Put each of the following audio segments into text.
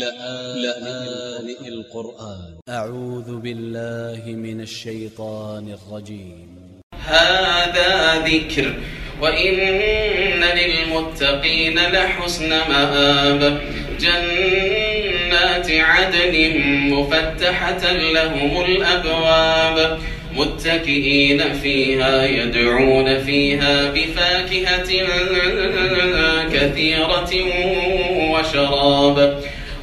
لآن القرآن. أ ع و ذ ب ا ل ل ه من ا ل ش ي ط ا ن ا ل ج ي م هذا ذكر وإن للمتقين لحسن مآب. جنات عدن مفتحة لهم الأبواب. متكئين فيها يدعون فيها بفاكهة كثيرة وشراب.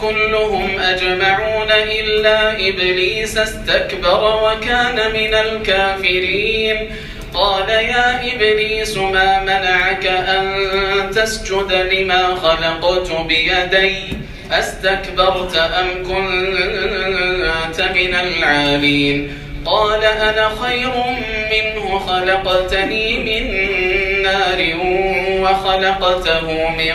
كلهم أجمعون إلا إبليس استكبر وكان من الكافرين. قال يا إبليس ما منعك أن تسجد لما خلقت بيدي؟ أستكبرت أم كنت من العالين؟ قال أنا خير منه خلقتني من نار وخلقته من